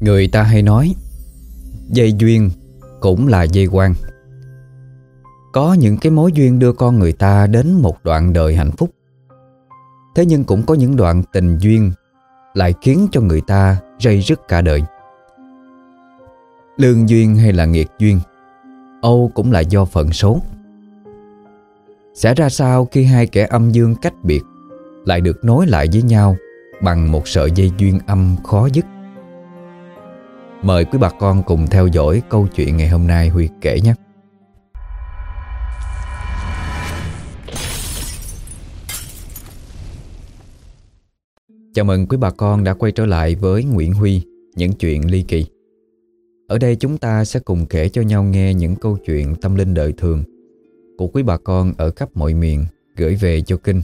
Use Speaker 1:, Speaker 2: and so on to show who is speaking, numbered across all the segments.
Speaker 1: Người ta hay nói, Dây duyên cũng là dây quan Có những cái mối duyên đưa con người ta đến một đoạn đời hạnh phúc. Thế nhưng cũng có những đoạn tình duyên Lại khiến cho người ta rây rứt cả đời. Lương duyên hay là nghiệt duyên, Âu cũng là do phận số. Sẽ ra sao khi hai kẻ âm dương cách biệt Lại được nối lại với nhau Bằng một sợi dây duyên âm khó dứt? Mời quý bà con cùng theo dõi câu chuyện ngày hôm nay Huy kể nhé. Chào mừng quý bà con đã quay trở lại với Nguyễn Huy, Những chuyện ly kỳ. Ở đây chúng ta sẽ cùng kể cho nhau nghe những câu chuyện tâm linh đời thường Của quý bà con ở khắp mọi miền gửi về cho kinh.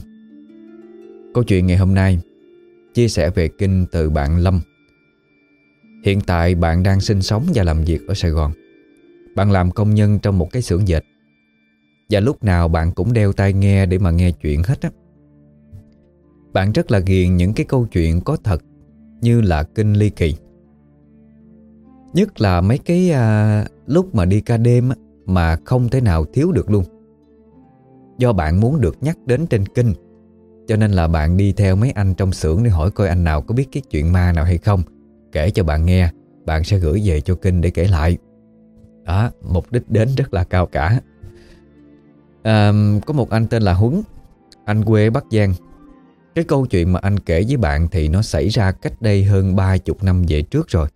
Speaker 1: Câu chuyện ngày hôm nay, Chia sẻ về kinh từ bạn Lâm. Hiện tại bạn đang sinh sống và làm việc ở Sài Gòn. Bạn làm công nhân trong một cái xưởng dệt. Và lúc nào bạn cũng đeo tai nghe để mà nghe chuyện hết á. Bạn rất là ghiền những cái câu chuyện có thật Như là kinh ly kỳ. Nhất là mấy cái à, lúc mà đi ca đêm á, Mà không thể nào thiếu được luôn. Do bạn muốn được nhắc đến trên kinh Cho nên là bạn đi theo mấy anh trong xưởng Để hỏi coi anh nào có biết cái chuyện ma nào hay không. Kể cho bạn nghe Bạn sẽ gửi về cho kinh để kể lại. Đó, mục đích đến rất là cao cả. À, Có một anh tên là Huấn Anh quê Bắc Giang. Cái câu chuyện mà anh kể với bạn Thì nó xảy ra cách đây hơn ba chục năm về trước rồi.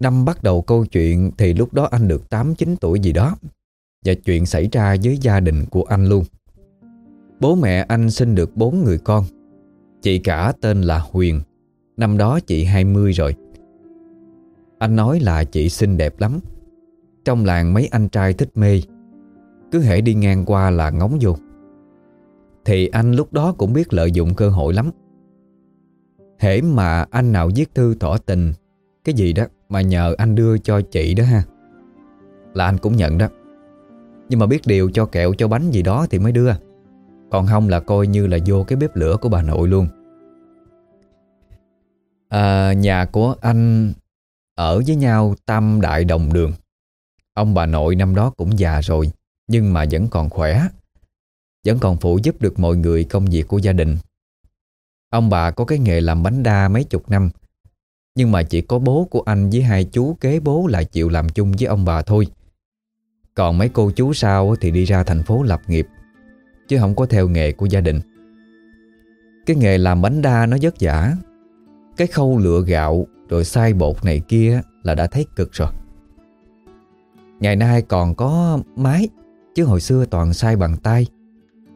Speaker 1: Năm bắt đầu câu chuyện Thì lúc đó anh được 8-9 tuổi gì đó Và chuyện xảy ra với gia đình của anh luôn. Bố mẹ anh sinh được bốn người con Chị cả tên là Huyền Năm đó chị 20 rồi. Anh nói là chị xinh đẹp lắm. Trong làng mấy anh trai thích mê. Cứ hễ đi ngang qua là ngóng vô. Thì anh lúc đó cũng biết lợi dụng cơ hội lắm. Hễ mà anh nào viết thư tỏ tình, Cái gì đó mà nhờ anh đưa cho chị đó ha, Là anh cũng nhận đó. Nhưng mà biết điều cho kẹo cho bánh gì đó thì mới đưa. Còn không là coi như là vô cái bếp lửa của bà nội luôn à, Nhà của anh ở với nhau tam đại đồng đường. Ông bà nội năm đó cũng già rồi Nhưng mà vẫn còn khỏe Vẫn còn phụ giúp được mọi người công việc của gia đình. Ông bà có cái nghề làm bánh đa mấy chục năm Nhưng mà chỉ có bố của anh với hai chú kế bố lại chịu làm chung với ông bà thôi. Còn mấy cô chú sau thì đi ra thành phố lập nghiệp Chứ không có theo nghề của gia đình. Cái nghề làm bánh đa nó vất vả cái khâu lựa gạo Rồi xay bột này kia Là đã thấy cực rồi. Ngày nay còn có máy Chứ hồi xưa toàn xay bằng tay.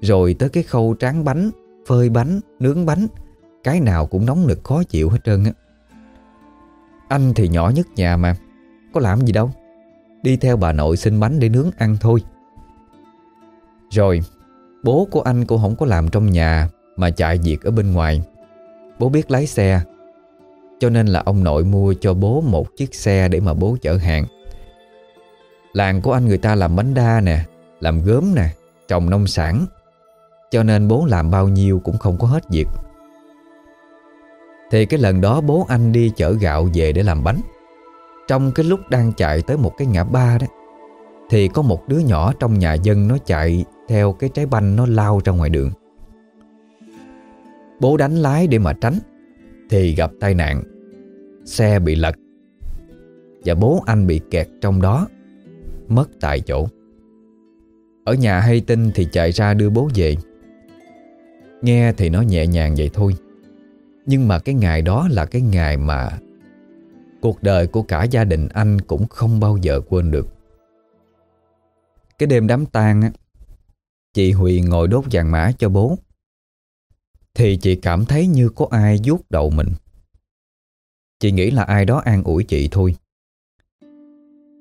Speaker 1: Rồi tới cái khâu tráng bánh Phơi bánh, nướng bánh Cái nào cũng nóng nực khó chịu hết trơn á. Anh thì nhỏ nhất nhà mà Có làm gì đâu. Đi theo bà nội xin bánh để nướng ăn thôi. Rồi Bố của anh cũng không có làm trong nhà Mà chạy việc ở bên ngoài. Bố biết lái xe cho nên là ông nội mua cho bố một chiếc xe để mà bố chở hàng. Làng của anh người ta làm bánh đa nè, Làm gốm nè, Trồng nông sản. Cho nên bố làm bao nhiêu cũng không có hết việc. Thì cái lần đó bố anh đi chở gạo về để làm bánh. Trong cái lúc đang chạy tới một cái ngã ba đó, Thì có một đứa nhỏ trong nhà dân nó chạy Theo cái trái banh nó lao ra ngoài đường. Bố đánh lái để mà tránh, Thì gặp tai nạn. Xe bị lật. Và bố anh bị kẹt trong đó, Mất tại chỗ. Ở nhà hay tin thì chạy ra đưa bố về. Nghe thì nó nhẹ nhàng vậy thôi. Nhưng mà cái ngày đó là cái ngày mà Cuộc đời của cả gia đình anh cũng không bao giờ quên được. Cái đêm đám tang á, Chị Huyền ngồi đốt vàng mã cho bố. Thì chị cảm thấy như có ai vuốt đầu mình. Chị nghĩ là ai đó an ủi chị thôi.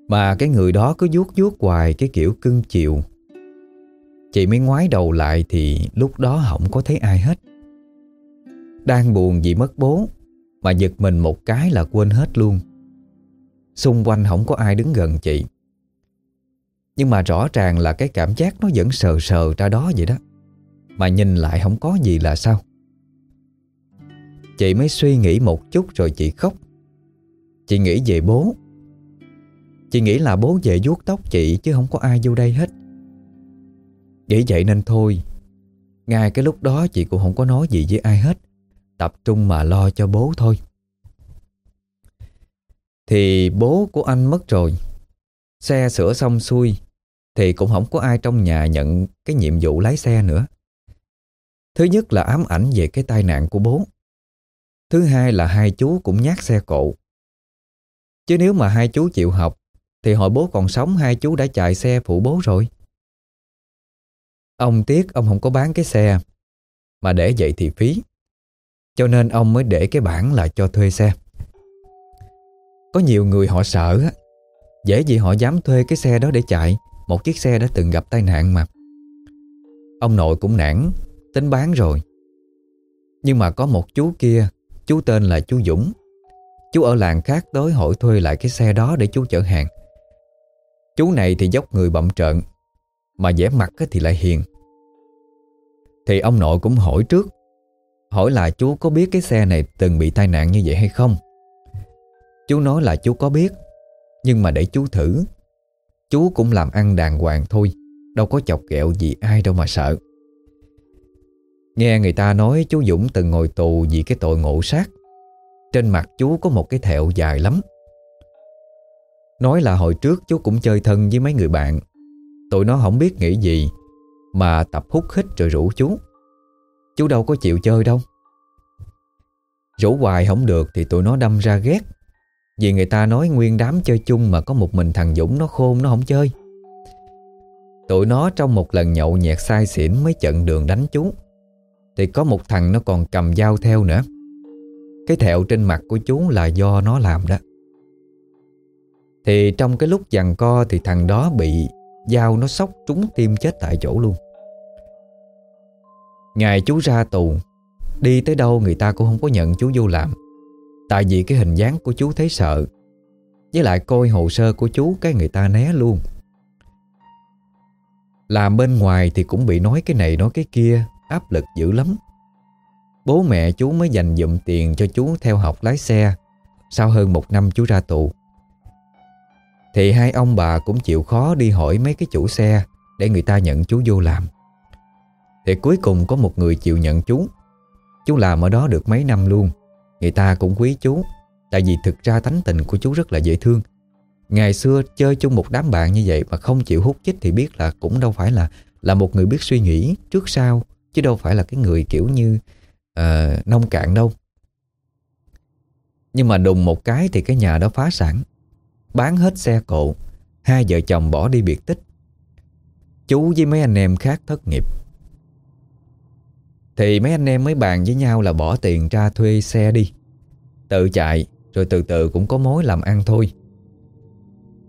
Speaker 1: Mà cái người đó cứ vuốt vuốt hoài cái kiểu cưng chiều. Chị mới ngoái đầu lại thì lúc đó không có thấy ai hết. Đang buồn vì mất bố, Mà giật mình một cái là quên hết luôn. Xung quanh không có ai đứng gần chị. Nhưng mà rõ ràng là cái cảm giác nó vẫn sờ sờ ra đó vậy đó. Mà nhìn lại không có gì là sao. Chị mới suy nghĩ một chút rồi chị khóc. Chị nghĩ về bố. Chị nghĩ là bố về vuốt tóc chị Chứ không có ai vô đây hết. Nghĩ vậy nên thôi. Ngay cái lúc đó chị cũng không có nói gì với ai hết. Tập trung mà lo cho bố thôi. Thì bố của anh mất rồi. Xe sửa xong xuôi Thì cũng không có ai trong nhà nhận Cái nhiệm vụ lái xe nữa. Thứ nhất là ám ảnh về cái tai nạn của bố. Thứ hai là hai chú cũng nhát xe cộ. Chứ nếu mà hai chú chịu học, Thì hồi bố còn sống hai chú đã chạy xe phụ bố rồi. Ông tiếc ông không có bán cái xe, Mà để vậy thì phí. Cho nên ông mới để cái bản là cho thuê xe. Có nhiều người họ sợ Dễ gì họ dám thuê cái xe đó để chạy. Một chiếc xe đã từng gặp tai nạn mà. Ông nội cũng nản, Tính bán rồi. Nhưng mà có một chú kia Chú tên là chú Dũng. Chú ở làng khác tới hỏi thuê lại cái xe đó để chú chở hàng. Chú này thì dốc người bậm trợn, Mà vẻ mặt thì lại hiền. Thì ông nội cũng hỏi trước, Hỏi là chú có biết cái xe này từng bị tai nạn như vậy hay không? Chú nói là chú có biết, Nhưng mà để chú thử, Chú cũng làm ăn đàng hoàng thôi, Đâu có chọc kẹo gì ai đâu mà sợ. Nghe người ta nói chú Dũng từng ngồi tù vì cái tội ngộ sát. Trên mặt chú có một cái thẹo dài lắm. Nói là hồi trước chú cũng chơi thân với mấy người bạn. Tụi nó không biết nghĩ gì, Mà tập hút hít rồi rủ chú. Chú đâu có chịu chơi đâu. Rủ hoài không được thì tụi nó đâm ra ghét. Vì người ta nói nguyên đám chơi chung mà có một mình thằng Dũng nó khôn nó không chơi. Tụi nó trong một lần nhậu nhẹt sai xỉn mới chận đường đánh chú thì có một thằng nó còn cầm dao theo nữa. Cái thẹo trên mặt của chú là do nó làm đó. Thì trong cái lúc giằng co Thì thằng đó bị dao nó sóc trúng tim chết tại chỗ luôn. Ngày chú ra tù, Đi tới đâu người ta cũng không có nhận chú vô làm. Tại vì cái hình dáng của chú thấy sợ. Với lại coi hồ sơ của chú Cái người ta né luôn. Làm bên ngoài thì cũng bị nói cái này nói cái kia áp lực dữ lắm. Bố mẹ chú mới dành dụm tiền cho chú theo học lái xe sau hơn một năm chú ra tù. Thì hai ông bà cũng chịu khó đi hỏi mấy cái chủ xe để người ta nhận chú vô làm. Thì cuối cùng có một người chịu nhận chú. Chú làm ở đó được mấy năm luôn. Người ta cũng quý chú, Tại vì thực ra tánh tình của chú rất là dễ thương Ngày xưa chơi chung một đám bạn như vậy Mà không chịu hút chích thì biết là cũng đâu phải là Là một người biết suy nghĩ trước sau Chứ đâu phải là cái người kiểu như uh, nông cạn đâu. Nhưng mà đùng một cái thì cái nhà đó phá sản Bán hết xe cộ Hai vợ chồng bỏ đi biệt tích. Chú với mấy anh em khác thất nghiệp. Thì mấy anh em mới bàn với nhau là bỏ tiền ra thuê xe đi. Tự chạy Rồi từ từ cũng có mối làm ăn thôi.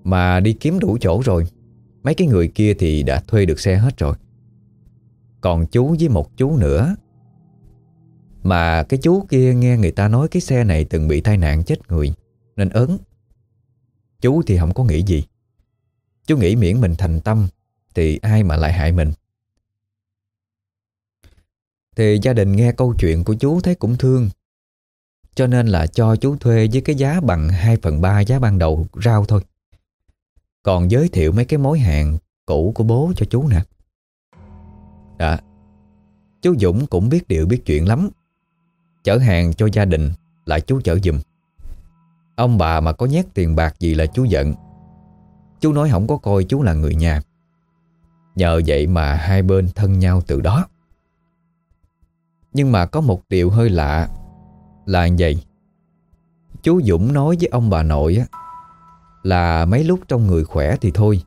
Speaker 1: Mà đi kiếm đủ chỗ rồi Mấy cái người kia thì đã thuê được xe hết rồi còn chú với một chú nữa. Mà cái chú kia nghe người ta nói cái xe này từng bị tai nạn chết người, Nên ớn. Chú thì không có nghĩ gì. Chú nghĩ miễn mình thành tâm Thì ai mà lại hại mình? Thì gia đình nghe câu chuyện của chú thấy cũng thương, Cho nên là cho chú thuê với cái giá bằng 2 phần 3 giá ban đầu rau thôi. Còn giới thiệu mấy cái mối hàng cũ của bố cho chú nè. Dạ Chú Dũng cũng biết điều biết chuyện lắm. Chở hàng cho gia đình, Lại chú chở dùm Ông bà mà có nhét tiền bạc gì là chú giận. Chú nói không có coi chú là người nhà. Nhờ vậy mà hai bên thân nhau từ đó. Nhưng mà có một điều hơi lạ Là vậy. Chú Dũng nói với ông bà nội á, Là mấy lúc trong người khỏe thì thôi.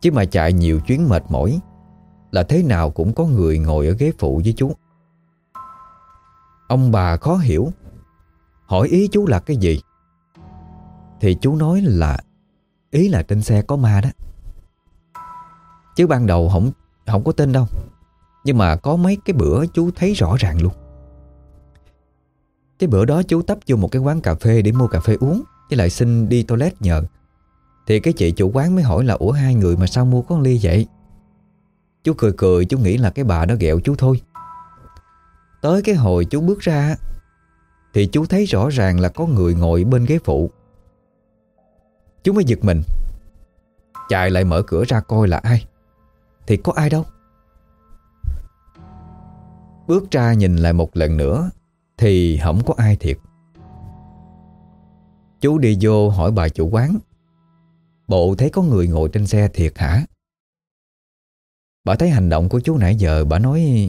Speaker 1: Chứ mà chạy nhiều chuyến mệt mỏi là thế nào cũng có người ngồi ở ghế phụ với chú. Ông bà khó hiểu, hỏi ý chú là cái gì? Thì chú nói là ý là trên xe có ma đó. Chứ ban đầu không không có tin đâu. Nhưng mà có mấy cái bữa chú thấy rõ ràng luôn. Cái bữa đó chú tấp vô một cái quán cà phê để mua cà phê uống với lại xin đi toilet nhờ. Thì cái chị chủ quán mới hỏi là Ủa hai người mà sao mua có ly vậy Chú cười cười, chú nghĩ là cái bà đó ghẹo chú thôi. Tới cái hồi chú bước ra, Thì chú thấy rõ ràng là có người ngồi bên ghế phụ. Chú mới giật mình. Chạy lại mở cửa ra coi là ai. Thì có ai đâu. Bước ra nhìn lại một lần nữa, Thì không có ai thiệt. Chú đi vô hỏi bà chủ quán. Bộ thấy có người ngồi trên xe thiệt hả? Bà thấy hành động của chú nãy giờ, Bà nói,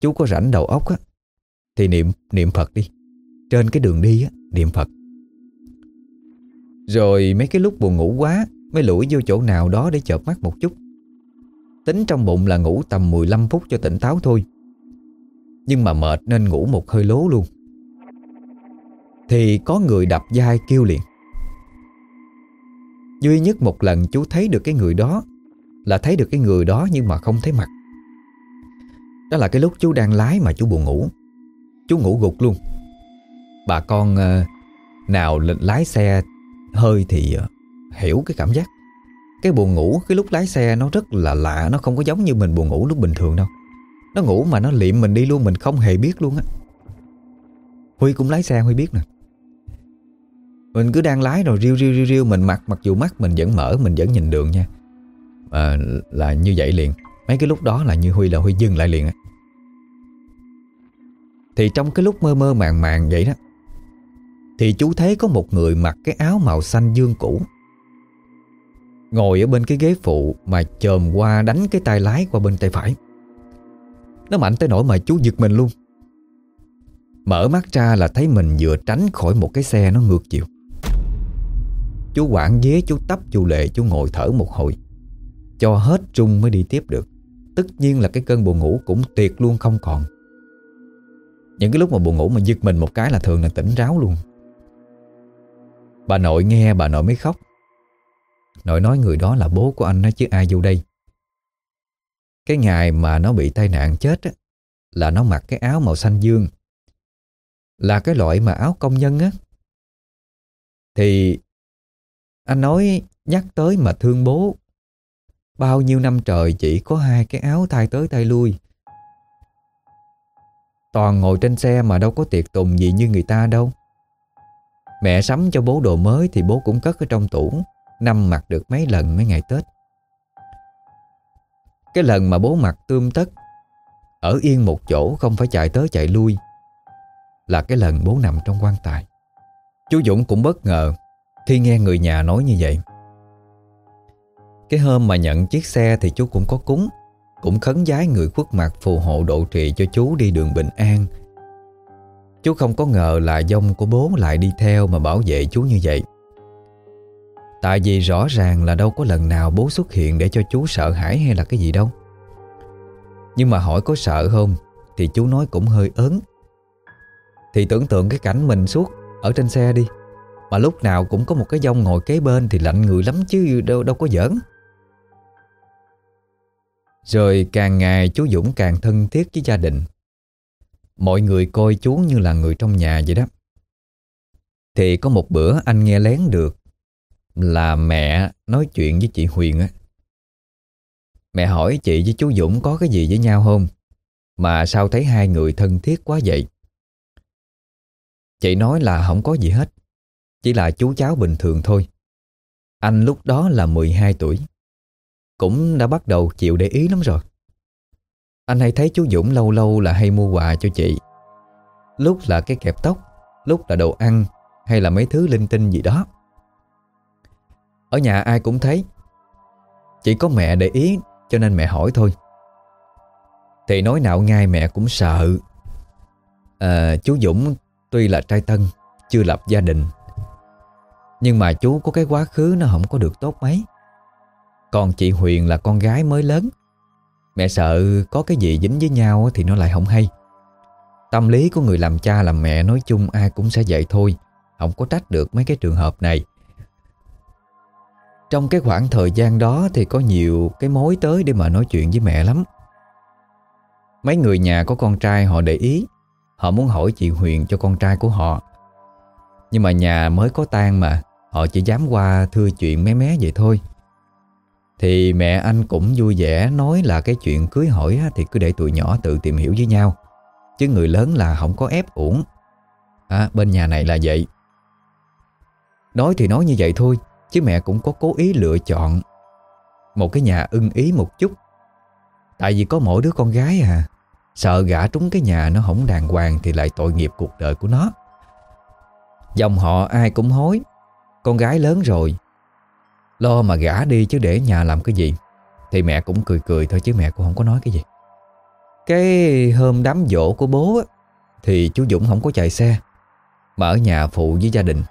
Speaker 1: Chú có rảnh đầu óc á, Thì niệm niệm Phật đi. Trên cái đường đi á, niệm Phật. Rồi mấy cái lúc buồn ngủ quá, Mới lủi vô chỗ nào đó để chợp mắt một chút. Tính trong bụng là ngủ tầm 15 phút cho tỉnh táo thôi. Nhưng mà mệt nên ngủ một hơi lố luôn. Thì có người đập vai kêu liền. Duy nhất một lần chú thấy được cái người đó là thấy được cái người đó nhưng mà không thấy mặt. Đó là cái lúc chú đang lái mà chú buồn ngủ. Chú ngủ gục luôn. Bà con ờ, nào lái xe hơi thì ờ, hiểu cái cảm giác. Cái buồn ngủ, cái lúc lái xe nó rất là lạ, Nó không có giống như mình buồn ngủ lúc bình thường đâu. Nó ngủ mà nó liệm mình đi luôn, Mình không hề biết luôn á. Huy cũng lái xe, Huy biết nè. Mình cứ đang lái rồi riêu riêu riêu riêu Mình mặc mặc dù mắt mình vẫn mở, Mình vẫn nhìn đường nha à, Là như vậy liền. Mấy cái lúc đó là như Huy là Huy dừng lại liền Thì trong cái lúc mơ mơ màng màng vậy đó Thì chú thấy có một người mặc cái áo màu xanh dương cũ Ngồi ở bên cái ghế phụ Mà chồm qua đánh cái tay lái qua bên tay phải. Nó mạnh tới nỗi mà chú giật mình luôn. Mở mắt ra là thấy mình vừa tránh khỏi một cái xe nó ngược chiều. Chú quản ghế chú tấp chú lệ chú ngồi thở một hồi. Cho hết trung mới đi tiếp được. Tất nhiên là cái cơn buồn ngủ cũng tuyệt luôn không còn. Những cái lúc mà buồn ngủ mà giật mình một cái là thường là tỉnh ráo luôn. Bà nội nghe bà nội mới khóc. Nội nói người đó là bố của anh đó chứ ai vô đây. Cái ngày mà nó bị tai nạn chết á, Là nó mặc cái áo màu xanh dương. Là cái loại mà áo công nhân á. Thì anh nói nhắc tới mà thương bố Bao nhiêu năm trời chỉ có hai cái áo thay tới tay lui. Toàn ngồi trên xe mà đâu có tiệc tùng gì như người ta đâu. Mẹ sắm cho bố đồ mới thì bố cũng cất ở trong tủ, Năm mặc được mấy lần mấy ngày Tết. Cái lần mà bố mặc tươm tất, Ở yên một chỗ không phải chạy tới chạy lui, Là cái lần bố nằm trong quan tài. Chú Dũng cũng bất ngờ khi nghe người nhà nói như vậy. Cái hôm mà nhận chiếc xe Thì chú cũng có cúng, Cũng khấn giái người khuất mặt phù hộ độ trì Cho chú đi đường bình an. Chú không có ngờ là dông của bố lại đi theo Mà bảo vệ chú như vậy. Tại vì rõ ràng là đâu có lần nào bố xuất hiện Để cho chú sợ hãi hay là cái gì đâu. Nhưng mà hỏi có sợ không Thì chú nói cũng hơi ớn. Thì tưởng tượng cái cảnh mình suốt Ở trên xe đi, mà lúc nào cũng có một cái dông ngồi kế bên Thì lạnh người lắm chứ đâu đâu có giỡn. Rồi càng ngày chú Dũng càng thân thiết với gia đình. Mọi người coi chú như là người trong nhà vậy đó. Thì có một bữa anh nghe lén được Là mẹ nói chuyện với chị Huyền á. Mẹ hỏi chị với chú Dũng có cái gì với nhau không? Mà sao thấy hai người thân thiết quá vậy? Chị nói là không có gì hết, chỉ là chú cháu bình thường thôi. Anh lúc đó là 12 tuổi. Cũng đã bắt đầu chịu để ý lắm rồi. Anh hay thấy chú Dũng lâu lâu là hay mua quà cho chị. Lúc là cái kẹp tóc Lúc là đồ ăn Hay là mấy thứ linh tinh gì đó. Ở nhà ai cũng thấy. Chỉ có mẹ để ý Cho nên mẹ hỏi thôi. Thì nói nào ngay mẹ cũng sợ. À, Chú Dũng tuy là trai tân Chưa lập gia đình. Nhưng mà chú có cái quá khứ nó không có được tốt mấy. Còn chị Huyền là con gái mới lớn. Mẹ sợ có cái gì dính với nhau thì nó lại không hay. Tâm lý của người làm cha làm mẹ nói chung ai cũng sẽ vậy thôi, Không có trách được mấy cái trường hợp này. Trong cái khoảng thời gian đó thì có nhiều cái mối tới để mà nói chuyện với mẹ lắm. Mấy người nhà có con trai họ để ý, Họ muốn hỏi chị Huyền cho con trai của họ. Nhưng mà nhà mới có tan mà, Họ chỉ dám qua thưa chuyện mé mé vậy thôi. Thì mẹ anh cũng vui vẻ nói là cái chuyện cưới hỏi thì cứ để tụi nhỏ tự tìm hiểu với nhau. Chứ người lớn là không có ép uổng. À bên nhà này là vậy. Nói thì nói như vậy thôi, Chứ mẹ cũng có cố ý lựa chọn Một cái nhà ưng ý một chút. Tại vì có mỗi đứa con gái à Sợ gã trúng cái nhà nó không đàng hoàng Thì lại tội nghiệp cuộc đời của nó. Dòng họ ai cũng hối, Con gái lớn rồi Lo mà gã đi chứ để nhà làm cái gì? Thì mẹ cũng cười cười thôi chứ mẹ cũng không có nói cái gì. Cái hôm đám dỗ của bố á, Thì chú Dũng không có chạy xe Mà ở nhà phụ với gia đình.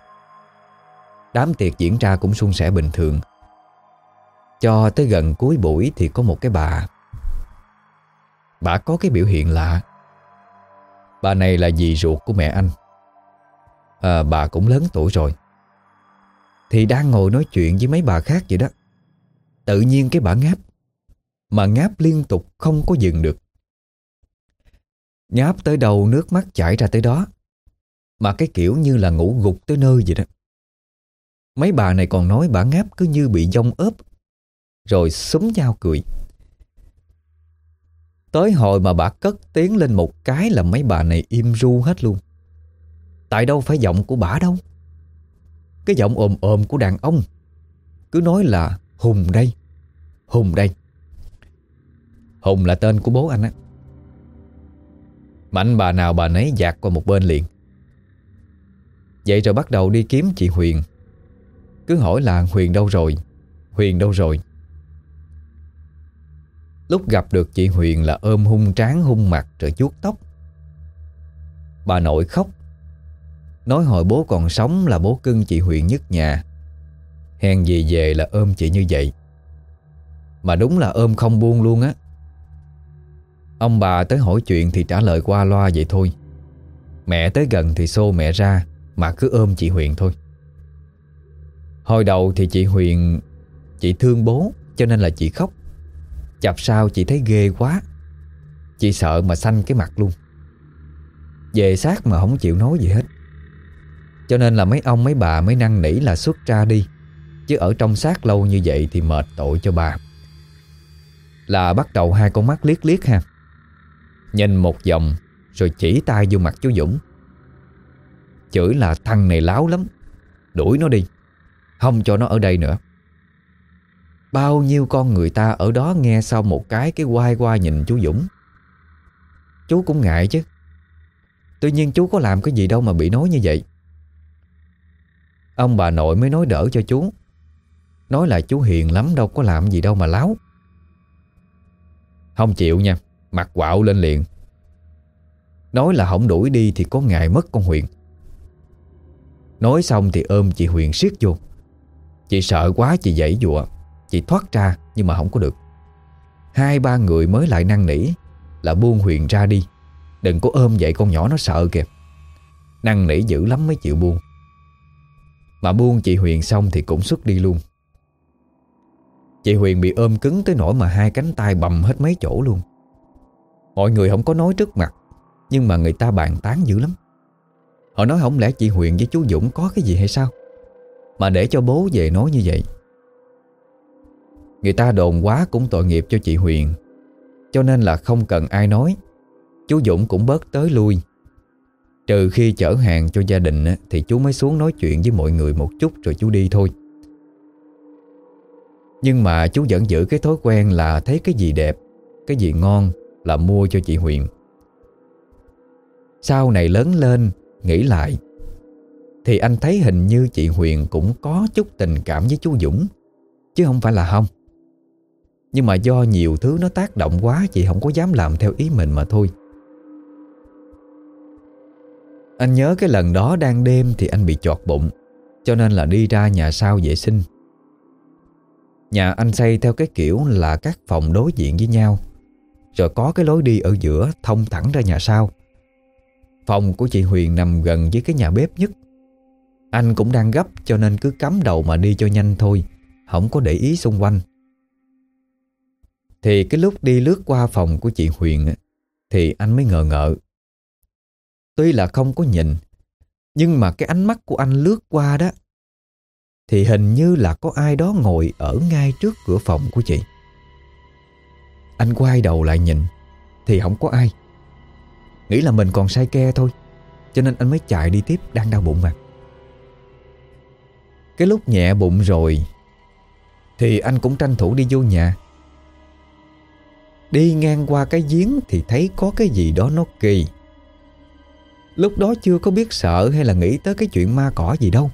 Speaker 1: Đám tiệc diễn ra cũng suôn sẻ bình thường. Cho tới gần cuối buổi thì có một cái bà. Bà có cái biểu hiện lạ. Bà này là dì ruột của mẹ anh. À, Bà cũng lớn tuổi rồi. Thì đang ngồi nói chuyện với mấy bà khác vậy đó. Tự nhiên cái bà ngáp, Mà ngáp liên tục không có dừng được. Ngáp tới đầu nước mắt chảy ra tới đó, Mà cái kiểu như là ngủ gục tới nơi vậy đó. Mấy bà này còn nói bà ngáp cứ như bị dông ớp Rồi súng nhau cười. Tới hồi mà bà cất tiếng lên một cái là mấy bà này im ru hết luôn. Tại đâu phải giọng của bà đâu. Cái giọng ồm ồm của đàn ông. Cứ nói là Hùng đây Hùng đây. Hùng là tên của bố anh á. Mạnh bà nào bà nấy dạt qua một bên liền. Vậy rồi bắt đầu đi kiếm chị Huyền. Cứ hỏi là Huyền đâu rồi, Huyền đâu rồi. Lúc gặp được chị Huyền là ôm hung tráng hung mặt rồi chuốt tóc. Bà nội khóc. Nói hồi bố còn sống là bố cưng chị Huyền nhất nhà. Hèn gì về là ôm chị như vậy. Mà đúng là ôm không buông luôn á. Ông bà tới hỏi chuyện thì trả lời qua loa vậy thôi. Mẹ tới gần thì xô mẹ ra, Mà cứ ôm chị Huyền thôi. Hồi đầu thì chị Huyền, Chị thương bố, cho nên là chị khóc. Chập sao chị thấy ghê quá. Chị sợ mà xanh cái mặt luôn. Về xác mà không chịu nói gì hết. Cho nên là mấy ông, mấy bà mới năn nỉ là xuất ra đi. Chứ ở trong xác lâu như vậy thì mệt tội cho bà. Là bắt đầu hai con mắt liếc liếc ha. Nhìn một vòng, Rồi chỉ tay vô mặt chú Dũng. Chửi là thằng này láo lắm. Đuổi nó đi. Không cho nó ở đây nữa. Bao nhiêu con người ta ở đó nghe sau một cái Cái quay qua nhìn chú Dũng. Chú cũng ngại chứ. Tuy nhiên chú có làm cái gì đâu mà bị nói như vậy. Ông bà nội mới nói đỡ cho chú. Nói là chú hiền lắm, đâu có làm gì đâu mà láo. Không chịu nha Mặt quạo lên liền. Nói là không đuổi đi thì có ngày mất con Huyền. Nói xong thì ôm chị Huyền siết vô. Chị sợ quá, chị dãy dụa. Chị thoát ra, nhưng mà không có được. Hai ba người mới lại năn nỉ Là buông Huyền ra đi. Đừng có ôm vậy, con nhỏ nó sợ kìa. Năn nỉ dữ lắm mới chịu buông. Mà buông chị Huyền xong thì cũng xuất đi luôn. Chị Huyền bị ôm cứng tới nỗi mà hai cánh tay bầm hết mấy chỗ luôn. Mọi người không có nói trước mặt, Nhưng mà người ta bàn tán dữ lắm. Họ nói không lẽ chị Huyền với chú Dũng có cái gì hay sao? Mà để cho bố về nói như vậy. Người ta đồn quá cũng tội nghiệp cho chị Huyền, Cho nên là không cần ai nói. Chú Dũng cũng bớt tới lui. Trừ khi chở hàng cho gia đình Thì chú mới xuống nói chuyện với mọi người một chút Rồi chú đi thôi. Nhưng mà chú vẫn giữ cái thói quen là Thấy cái gì đẹp, Cái gì ngon là mua cho chị Huyền. Sau này lớn lên, Nghĩ lại, Thì anh thấy hình như chị Huyền Cũng có chút tình cảm với chú Dũng, Chứ không phải là không. Nhưng mà do nhiều thứ nó tác động quá, Chị không có dám làm theo ý mình mà thôi. Anh nhớ cái lần đó đang đêm Thì anh bị chọt bụng, Cho nên là đi ra nhà sau vệ sinh. Nhà anh xây theo cái kiểu là các phòng đối diện với nhau, Rồi có cái lối đi ở giữa thông thẳng ra nhà sau. Phòng của chị Huyền nằm gần với cái nhà bếp nhất. Anh cũng đang gấp, cho nên cứ cắm đầu mà đi cho nhanh thôi, Không có để ý xung quanh. Thì cái lúc đi lướt qua phòng của chị Huyền Thì anh mới ngờ ngợ Tuy là không có nhìn, Nhưng mà cái ánh mắt của anh lướt qua đó, Thì hình như là có ai đó ngồi ở ngay trước cửa phòng của chị. Anh quay đầu lại nhìn, Thì không có ai. Nghĩ là mình còn say ke thôi, Cho nên anh mới chạy đi tiếp, Đang đau bụng mà. Cái lúc nhẹ bụng rồi, Thì anh cũng tranh thủ đi vô nhà. Đi ngang qua cái giếng Thì thấy có cái gì đó nó kỳ. Lúc đó chưa có biết sợ Hay là nghĩ tới cái chuyện ma cỏ gì đâu.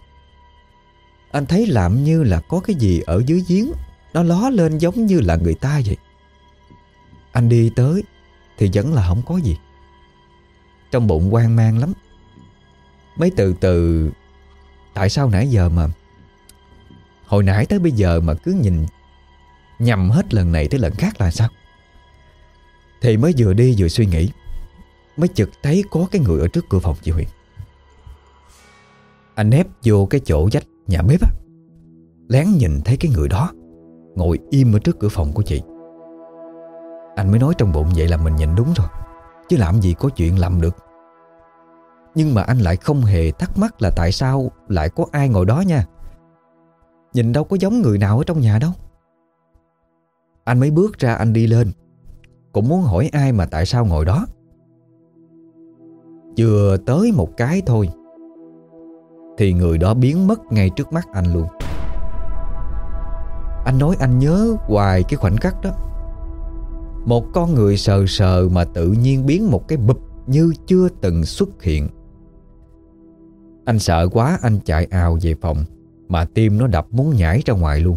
Speaker 1: Anh thấy làm như là có cái gì ở dưới giếng, Nó ló lên giống như là người ta vậy. Anh đi tới, Thì vẫn là không có gì. Trong bụng hoang mang lắm. Mấy từ từ, Tại sao nãy giờ mà, Hồi nãy tới bây giờ mà cứ nhìn Nhầm hết lần này tới lần khác là sao? Thì mới vừa đi vừa suy nghĩ. Mới chợt thấy có cái người ở trước cửa phòng chị Huyền. Anh nép vô cái chỗ dách nhà bếp á. Lén nhìn thấy cái người đó Ngồi im ở trước cửa phòng của chị. Anh mới nói trong bụng vậy là mình nhìn đúng rồi, Chứ làm gì có chuyện lầm được. Nhưng mà anh lại không hề thắc mắc là tại sao lại có ai ngồi đó nha. Nhìn đâu có giống người nào ở trong nhà đâu. Anh mới bước ra anh đi lên, Cũng muốn hỏi ai mà tại sao ngồi đó chưa tới một cái thôi. Thì người đó biến mất ngay trước mắt anh luôn. Anh nói anh nhớ hoài cái khoảnh khắc đó. Một con người sờ sờ mà tự nhiên biến một cái bụp như chưa từng xuất hiện. Anh sợ quá, anh chạy ào về phòng, Mà tim nó đập muốn nhảy ra ngoài luôn.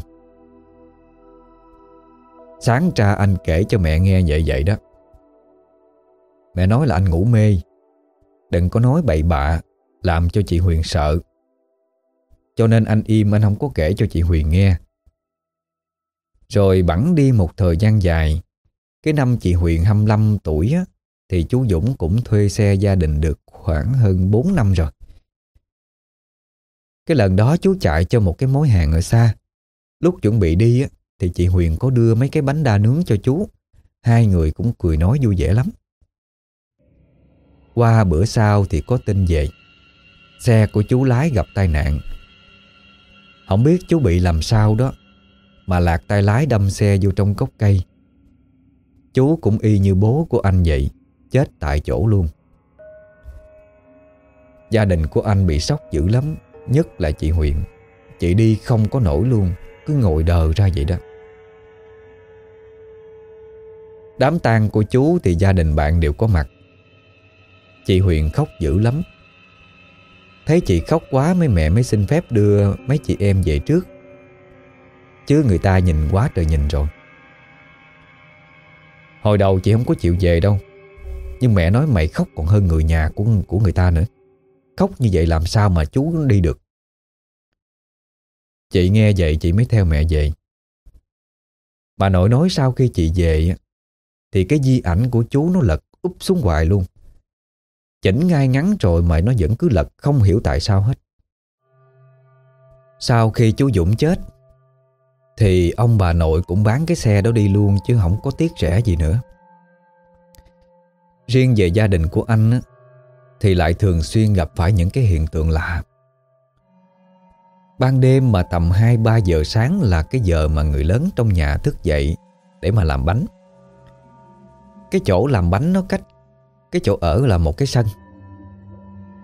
Speaker 1: Sáng ra anh kể cho mẹ nghe vậy vậy đó. Mẹ nói là anh ngủ mê. Đừng có nói bậy bạ Làm cho chị Huyền sợ. Cho nên anh im anh không có kể cho chị Huyền nghe. Rồi bẵng đi một thời gian dài. Cái năm chị Huyền 25 tuổi á, Thì chú Dũng cũng thuê xe gia đình được khoảng hơn 4 năm rồi. Cái lần đó chú chạy cho một cái mối hàng ở xa. Lúc chuẩn bị đi á, Thì chị Huyền có đưa mấy cái bánh đa nướng cho chú. Hai người cũng cười nói vui vẻ lắm qua bữa sau thì có tin về. Xe của chú lái gặp tai nạn. Không biết chú bị làm sao đó, Mà lạc tay lái đâm xe vô trong gốc cây. Chú cũng y như bố của anh vậy, Chết tại chỗ luôn. Gia đình của anh bị sốc dữ lắm, Nhất là chị Huyền. Chị đi không có nổi luôn, Cứ ngồi đờ ra vậy đó. Đám tang của chú thì gia đình bạn đều có mặt. Chị Huyền khóc dữ lắm. Thấy chị khóc quá mấy mẹ mới xin phép đưa mấy chị em về trước. Chứ người ta nhìn quá trời nhìn rồi. Hồi đầu chị không có chịu về đâu. Nhưng mẹ nói mày khóc còn hơn người nhà của của người ta nữa. Khóc như vậy làm sao mà chú đi được? Chị nghe vậy chị mới theo mẹ về. Bà nội nói sau khi chị về Thì cái di ảnh của chú nó lật úp xuống hoài luôn. Chỉnh ngay ngắn rồi mà nó vẫn cứ lật, Không hiểu tại sao hết. Sau khi chú Dũng chết, Thì ông bà nội cũng bán cái xe đó đi luôn Chứ không có tiếc rẻ gì nữa. Riêng về gia đình của anh Thì lại thường xuyên gặp phải những cái hiện tượng lạ. Ban đêm mà tầm 2-3 giờ sáng là cái giờ mà người lớn trong nhà thức dậy để mà làm bánh. Cái chỗ làm bánh nó cách cái chỗ ở là một cái sân.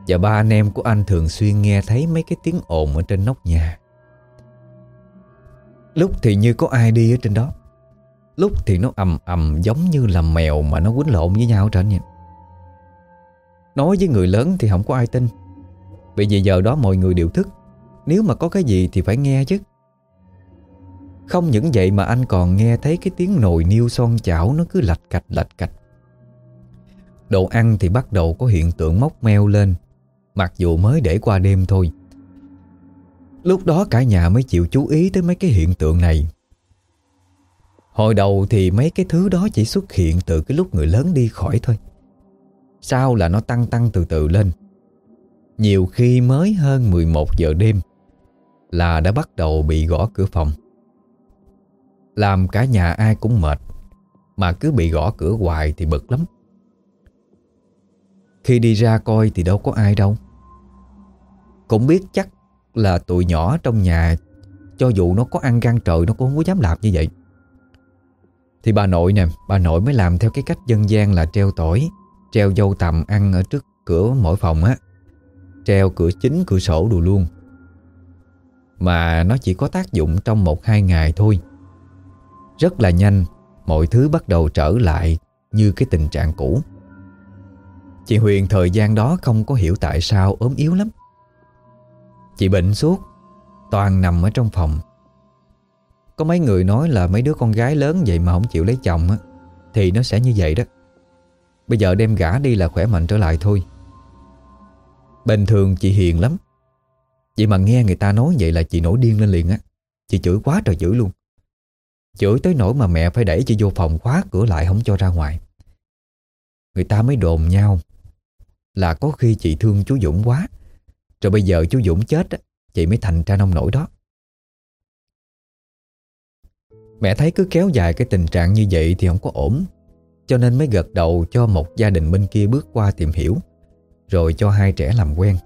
Speaker 1: Và ba anh em của anh thường xuyên nghe thấy mấy cái tiếng ồn ở trên nóc nhà. Lúc thì như có ai đi ở trên đó. Lúc thì nó ầm ầm giống như là mèo mà nó quýnh lộn với nhau trên vậy Nói với người lớn thì không có ai tin. Bởi vì giờ đó mọi người đều thức. Nếu mà có cái gì thì phải nghe chứ. Không những vậy mà anh còn nghe thấy cái tiếng nồi niêu son chảo Nó cứ lạch cạch lạch cạch. Đồ ăn thì bắt đầu có hiện tượng móc meo lên, Mặc dù mới để qua đêm thôi. Lúc đó cả nhà mới chịu chú ý tới mấy cái hiện tượng này. Hồi đầu thì mấy cái thứ đó chỉ xuất hiện từ cái lúc người lớn đi khỏi thôi. Sau là nó tăng tăng từ từ lên. Nhiều khi mới hơn 11 giờ đêm Là đã bắt đầu bị gõ cửa phòng. Làm cả nhà ai cũng mệt, Mà cứ bị gõ cửa hoài thì bực lắm khi đi ra coi thì đâu có ai đâu. Cũng biết chắc là tụi nhỏ trong nhà, Cho dù nó có ăn gan trời, Nó cũng không có dám làm như vậy. Thì bà nội nè, Bà nội mới làm theo cái cách dân gian là treo tỏi, Treo dâu tầm ăn ở trước cửa mỗi phòng á. Treo cửa chính, cửa sổ đồ luôn. Mà nó chỉ có tác dụng trong một hai ngày thôi. Rất là nhanh, Mọi thứ bắt đầu trở lại Như cái tình trạng cũ. Chị Huyền thời gian đó không có hiểu tại sao ốm yếu lắm. Chị bệnh suốt, Toàn nằm ở trong phòng. Có mấy người nói là mấy đứa con gái lớn vậy mà không chịu lấy chồng á, Thì nó sẽ như vậy đó. Bây giờ đem gã đi là khỏe mạnh trở lại thôi. Bình thường chị hiền lắm. Vậy mà nghe người ta nói vậy là chị nổi điên lên liền á. Chị chửi quá trời chửi luôn. Chửi tới nỗi mà mẹ phải đẩy chị vô phòng khóa cửa lại không cho ra ngoài. Người ta mới đồn nhau là có khi chị thương chú Dũng quá. Rồi bây giờ chú Dũng chết Chị mới thành ra nông nổi đó. Mẹ thấy cứ kéo dài cái tình trạng như vậy thì không có ổn, Cho nên mới gật đầu cho một gia đình bên kia bước qua tìm hiểu, Rồi cho hai trẻ làm quen.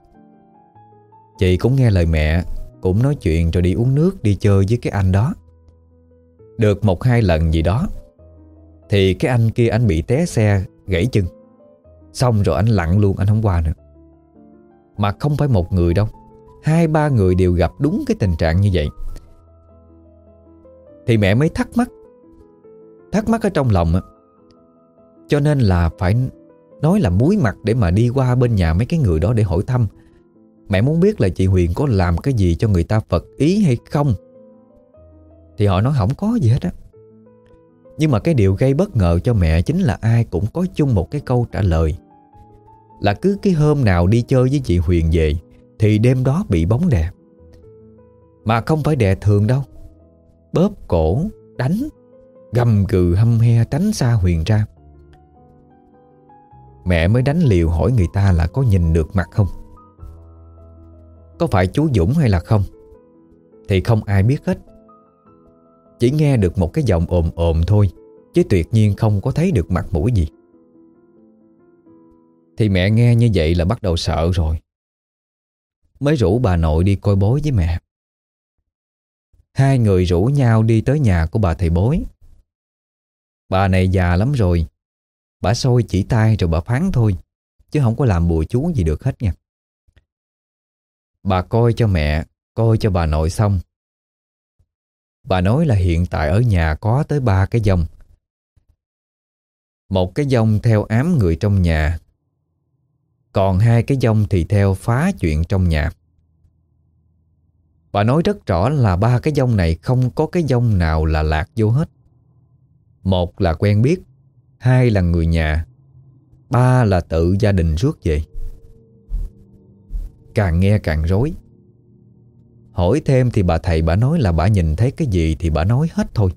Speaker 1: Chị cũng nghe lời mẹ, Cũng nói chuyện rồi đi uống nước, Đi chơi với cái anh đó. Được một hai lần gì đó, Thì cái anh kia anh bị té xe, Gãy chân. Xong rồi anh lặn luôn, anh không qua nữa. Mà không phải một người đâu. Hai, ba người đều gặp đúng cái tình trạng như vậy. Thì mẹ mới thắc mắc. Thắc mắc ở trong lòng á. Cho nên là phải Nói là muối mặt để mà đi qua bên nhà mấy cái người đó để hỏi thăm. Mẹ muốn biết là chị Huyền có làm cái gì cho người ta Phật ý hay không. Thì họ nói không có gì hết á. Nhưng mà cái điều gây bất ngờ cho mẹ chính là ai cũng có chung một cái câu trả lời. Là cứ cái hôm nào đi chơi với chị Huyền về Thì đêm đó bị bóng đè. Mà không phải đè thường đâu. Bóp cổ, đánh Gầm gừ hâm he tránh xa Huyền ra. Mẹ mới đánh liều hỏi người ta là có nhìn được mặt không? Có phải chú Dũng hay là không? Thì không ai biết hết. Chỉ nghe được một cái giọng ồm ồm thôi Chứ tuyệt nhiên không có thấy được mặt mũi gì. Thì mẹ nghe như vậy là bắt đầu sợ rồi. Mới rủ bà nội đi coi bối với mẹ. Hai người rủ nhau đi tới nhà của bà thầy bối Bà này già lắm rồi. Bà sôi chỉ tay rồi bà phán thôi Chứ không có làm bùa chú gì được hết nha. Bà coi cho mẹ, coi cho bà nội xong. Bà nói là hiện tại ở nhà có tới ba cái dông. Một cái dông theo ám người trong nhà, còn hai cái dông thì theo phá chuyện trong nhà. Bà nói rất rõ là ba cái dông này không có cái dông nào là lạc vô hết. Một là quen biết, hai là người nhà, ba là tự gia đình rước về. Càng nghe càng rối Hỏi thêm thì bà thầy bà nói là bà nhìn thấy cái gì thì bà nói hết thôi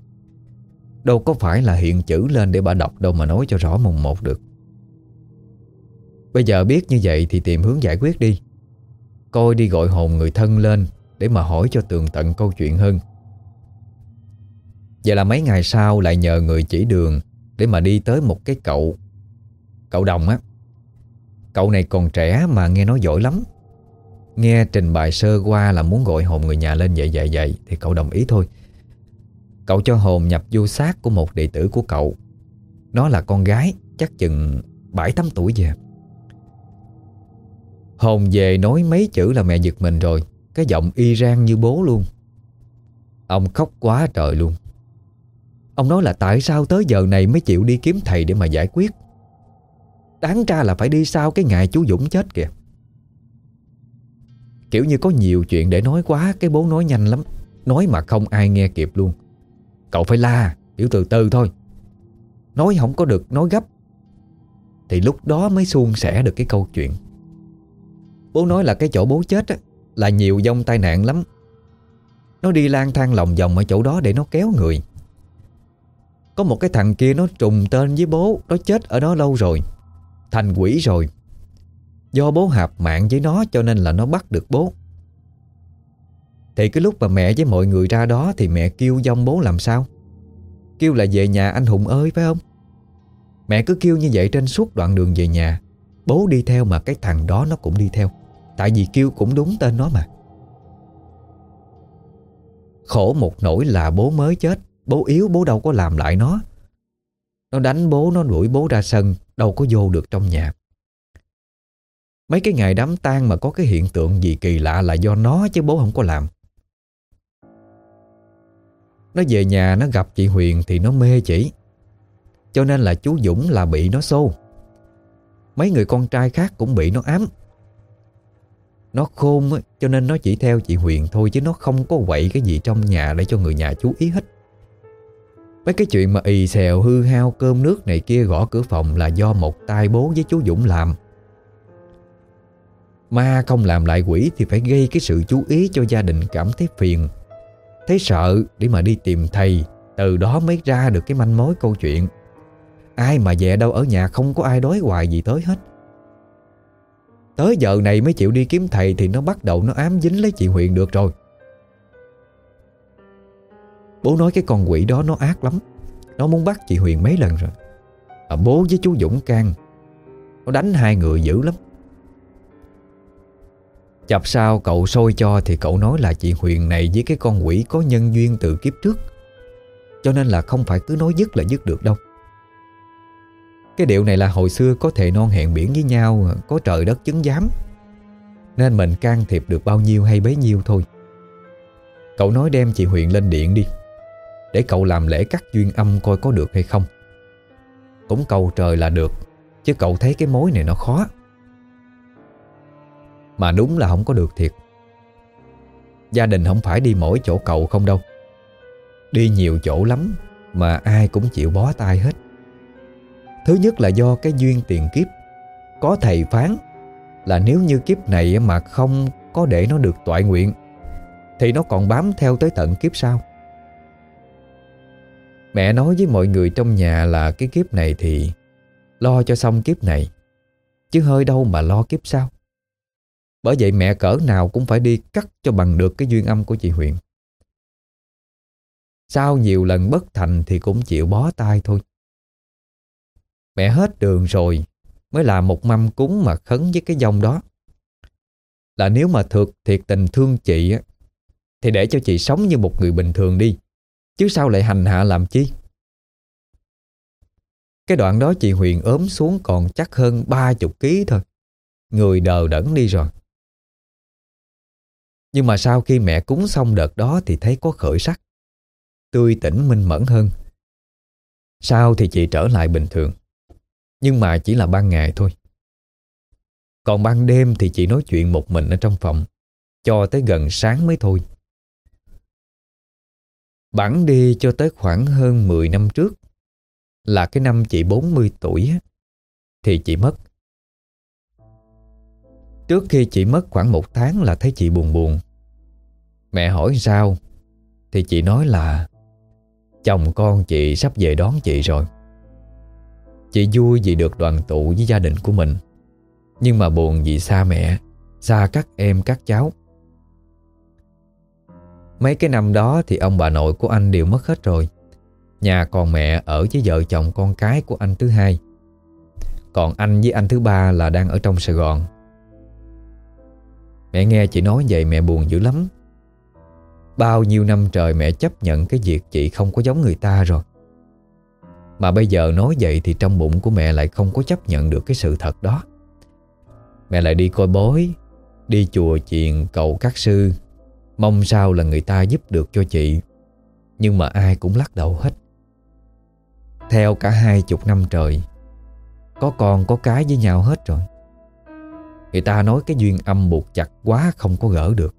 Speaker 1: Đâu có phải là hiện chữ lên để bà đọc đâu mà nói cho rõ mùng một được Bây giờ biết như vậy thì tìm hướng giải quyết đi. Coi đi gọi hồn người thân lên Để mà hỏi cho tường tận câu chuyện hơn. Vậy là mấy ngày sau lại nhờ người chỉ đường Để mà đi tới một cái cậu Cậu đồng á. Cậu này còn trẻ mà nghe nói giỏi lắm. Nghe trình bày sơ qua là muốn gọi hồn người nhà lên vậy vậy vậy Thì cậu đồng ý thôi. Cậu cho hồn nhập vô xác của một đệ tử của cậu. Nó là con gái, Chắc chừng 7-8 tuổi về Hồn về nói mấy chữ là mẹ giật mình rồi. Cái giọng y rang như bố luôn. Ông khóc quá trời luôn. Ông nói là tại sao tới giờ này mới chịu đi kiếm thầy để mà giải quyết? Đáng ra là phải đi sau cái ngày chú Dũng chết kìa. Kiểu như có nhiều chuyện để nói quá, Cái bố nói nhanh lắm. Nói mà không ai nghe kịp luôn. Cậu phải la Hiểu từ từ thôi. Nói không có được, nói gấp. Thì lúc đó mới suôn sẻ được cái câu chuyện. Bố nói là cái chỗ bố chết á, Là nhiều dông tai nạn lắm. Nó đi lang thang lòng vòng ở chỗ đó để nó kéo người. Có một cái thằng kia nó trùng tên với bố Nó chết ở đó lâu rồi Thành quỷ rồi. Do bố hạp mạng với nó cho nên là nó bắt được bố. Thì cái lúc mà mẹ với mọi người ra đó Thì mẹ kêu dông bố làm sao? Kêu là về nhà anh Hùng ơi phải không? Mẹ cứ kêu như vậy trên suốt đoạn đường về nhà Bố đi theo mà cái thằng đó nó cũng đi theo. Tại vì kêu cũng đúng tên nó mà. Khổ một nỗi là bố mới chết, Bố yếu, bố đâu có làm lại nó. Nó đánh bố, nó đuổi bố ra sân, Đâu có vô được trong nhà. Mấy cái ngày đám tang mà có cái hiện tượng gì kỳ lạ là do nó chứ bố không có làm. Nó về nhà, nó gặp chị Huyền thì nó mê chỉ. Cho nên là chú Dũng là bị nó xô. Mấy người con trai khác cũng bị nó ám. Nó khôn cho nên nó chỉ theo chị Huyền thôi Chứ nó không có quậy cái gì trong nhà để cho người nhà chú ý hết. Mấy cái chuyện mà ì xèo hư hao cơm nước này kia gõ cửa phòng là do một tay bố với chú Dũng làm. Ma không làm lại quỷ thì phải gây cái sự chú ý cho gia đình cảm thấy phiền. Thấy sợ để mà đi tìm thầy, Từ đó mới ra được cái manh mối câu chuyện. Ai mà về đâu ở nhà không có ai đói hoài gì tới hết. Tới giờ này mới chịu đi kiếm thầy Thì nó bắt đầu nó ám dính lấy chị Huyền được rồi. Bố nói cái con quỷ đó nó ác lắm. Nó muốn bắt chị Huyền mấy lần rồi. À, Bố với chú Dũng can Nó đánh hai người dữ lắm. Chập sau cậu sôi cho Thì cậu nói là chị Huyền này Với cái con quỷ có nhân duyên từ kiếp trước. Cho nên là không phải cứ nói dứt là dứt được đâu. Cái điệu này là hồi xưa có thể non hẹn biển với nhau, Có trời đất chứng giám. Nên mình can thiệp được bao nhiêu hay bấy nhiêu thôi. Cậu nói đem chị Huyền lên điện đi, để cậu làm lễ cắt duyên âm coi có được hay không. Cũng cầu trời là được, Chứ cậu thấy cái mối này nó khó. Mà đúng là không có được thiệt. Gia đình không phải đi mỗi chỗ cậu không đâu. Đi nhiều chỗ lắm Mà ai cũng chịu bó tay hết. Thứ nhất là do cái duyên tiền kiếp Có thầy phán Là nếu như kiếp này mà không có để nó được toại nguyện Thì nó còn bám theo tới tận kiếp sau Mẹ nói với mọi người trong nhà là cái kiếp này thì lo cho xong kiếp này, chứ hơi đâu mà lo kiếp sau. Bởi vậy mẹ cỡ nào cũng phải đi cắt cho bằng được cái duyên âm của chị Huyền. Sau nhiều lần bất thành thì cũng chịu bó tay thôi. Mẹ hết đường rồi mới làm một mâm cúng mà khấn với cái dòng đó. Là nếu mà thực thiệt tình thương chị thì để cho chị sống như một người bình thường đi. Chứ sao lại hành hạ làm chi? Cái đoạn đó chị Huyền ốm xuống còn chắc hơn ba chục ký thôi. Người đờ đẫn đi rồi. Nhưng mà sau khi mẹ cúng xong đợt đó Thì thấy có khởi sắc. Tươi tỉnh minh mẫn hơn. Sau thì chị trở lại bình thường. Nhưng mà chỉ là ban ngày thôi. Còn ban đêm thì chị nói chuyện một mình ở trong phòng, Cho tới gần sáng mới thôi. Bản đi cho tới khoảng hơn 10 năm trước, Là cái năm chị 40 tuổi Thì chị mất. Trước khi chị mất khoảng một tháng là thấy chị buồn buồn. Mẹ hỏi sao, Thì chị nói là Chồng con chị sắp về đón chị rồi. Chị vui vì được đoàn tụ với gia đình của mình. Nhưng mà buồn vì xa mẹ, Xa các em, các cháu. Mấy cái năm đó thì ông bà nội của anh đều mất hết rồi. Nhà còn mẹ ở với vợ chồng con cái của anh thứ hai. Còn anh với anh thứ ba là đang ở trong Sài Gòn. Mẹ nghe chị nói vậy mẹ buồn dữ lắm. Bao nhiêu năm trời mẹ chấp nhận cái việc chị không có giống người ta rồi. Mà bây giờ nói vậy thì trong bụng của mẹ lại không có chấp nhận được cái sự thật đó. Mẹ lại đi coi bói, Đi chùa chiền cầu các sư, Mong sao là người ta giúp được cho chị. Nhưng mà ai cũng lắc đầu hết. Theo cả hai chục năm trời, Có con có cái với nhau hết rồi. Người ta nói cái duyên âm buộc chặt quá không có gỡ được.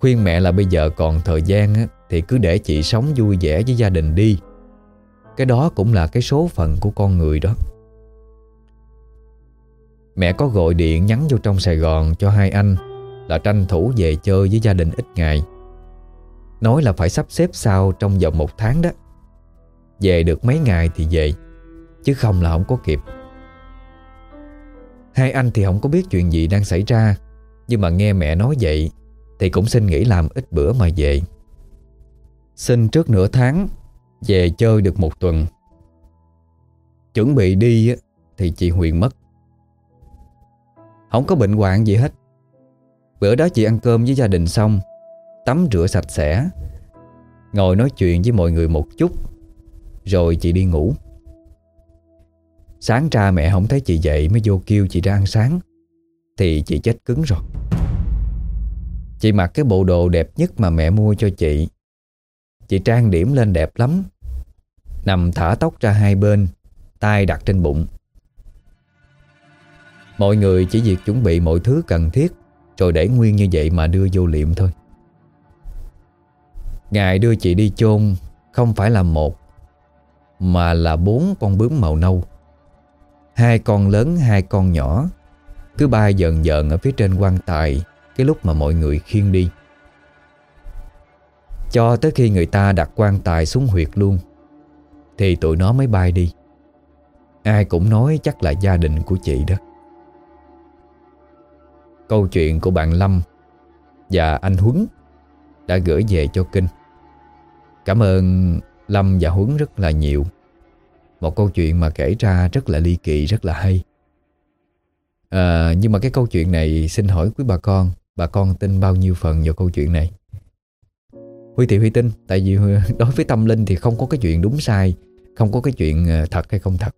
Speaker 1: Khuyên mẹ là bây giờ còn thời gian Thì cứ để chị sống vui vẻ với gia đình đi. Cái đó cũng là cái số phận của con người đó. Mẹ có gọi điện nhắn vô trong Sài Gòn cho hai anh là tranh thủ về chơi với gia đình ít ngày. Nói là phải sắp xếp sao trong vòng một tháng đó. Về được mấy ngày thì về, Chứ không là không có kịp. Hai anh thì không có biết chuyện gì đang xảy ra, Nhưng mà nghe mẹ nói vậy Thì cũng xin nghỉ làm ít bữa mà về. Xin trước nửa tháng về chơi được một tuần. Chuẩn bị đi Thì chị Huyền mất. Không có bệnh hoạn gì hết. Bữa đó chị ăn cơm với gia đình xong, Tắm rửa sạch sẽ, Ngồi nói chuyện với mọi người một chút, Rồi chị đi ngủ. Sáng ra mẹ không thấy chị dậy Mới vô kêu chị ra ăn sáng, Thì chị chết cứng rồi. Chị mặc cái bộ đồ đẹp nhất mà mẹ mua cho chị. Chị trang điểm lên đẹp lắm. Nằm thả tóc ra hai bên, tay đặt trên bụng. Mọi người chỉ việc chuẩn bị mọi thứ cần thiết, Rồi để nguyên như vậy mà đưa vô liệm thôi. Ngài đưa chị đi chôn, Không phải là một, Mà là bốn con bướm màu nâu. Hai con lớn, hai con nhỏ, Cứ bay dần dần ở phía trên quan tài Cái lúc mà mọi người khiêng đi. Cho tới khi người ta đặt quan tài xuống huyệt luôn Thì tụi nó mới bay đi. Ai cũng nói chắc là gia đình của chị đó. Câu chuyện của bạn Lâm Và anh Huấn Đã gửi về cho Kinh. Cảm ơn Lâm và Huấn rất là nhiều. Một câu chuyện mà kể ra rất là ly kỳ, rất là hay. À, Nhưng mà cái câu chuyện này xin hỏi quý bà con Bà con tin bao nhiêu phần vào câu chuyện này? Huy thì Huy tin Tại vì đối với tâm linh thì không có cái chuyện đúng sai Không có cái chuyện ờ, thật hay không thật.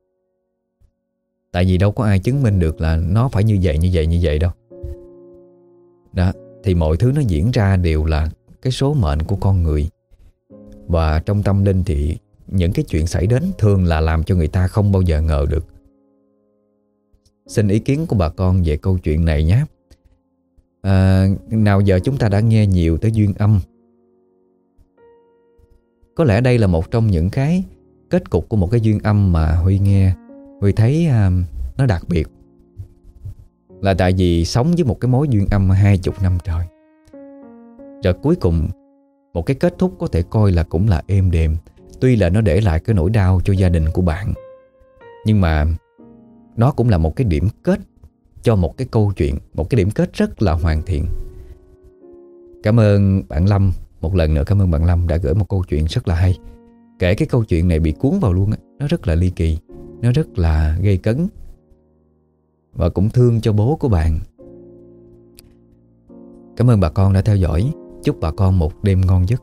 Speaker 1: Tại vì đâu có ai chứng minh được là Nó phải như vậy như vậy như vậy đâu. Đó Thì mọi thứ nó diễn ra đều là Cái số mệnh của con người. Và trong tâm linh thì Những cái chuyện xảy đến thường là làm cho người ta không bao giờ ngờ được. Xin ý kiến của bà con về câu chuyện này nhé. À, Nào giờ chúng ta đã nghe nhiều tới duyên âm. Có lẽ đây là một trong những cái Kết cục của một cái duyên âm mà Huy nghe. Huy thấy um, nó đặc biệt. Là tại vì sống với một cái mối duyên âm hai chục năm trời. Rồi cuối cùng Một cái kết thúc có thể coi là cũng là êm đềm. Tuy là nó để lại cái nỗi đau cho gia đình của bạn Nhưng mà Nó cũng là một cái điểm kết Cho một cái câu chuyện Một cái điểm kết rất là hoàn thiện. Cảm ơn bạn Lâm. Một lần nữa cảm ơn bạn Lâm đã gửi một câu chuyện rất là hay. Kể cái câu chuyện này bị cuốn vào luôn á, Nó rất là ly kỳ, Nó rất là gây cấn. Và cũng thương cho bố của bạn. Cảm ơn bà con đã theo dõi. Chúc bà con một đêm ngon giấc.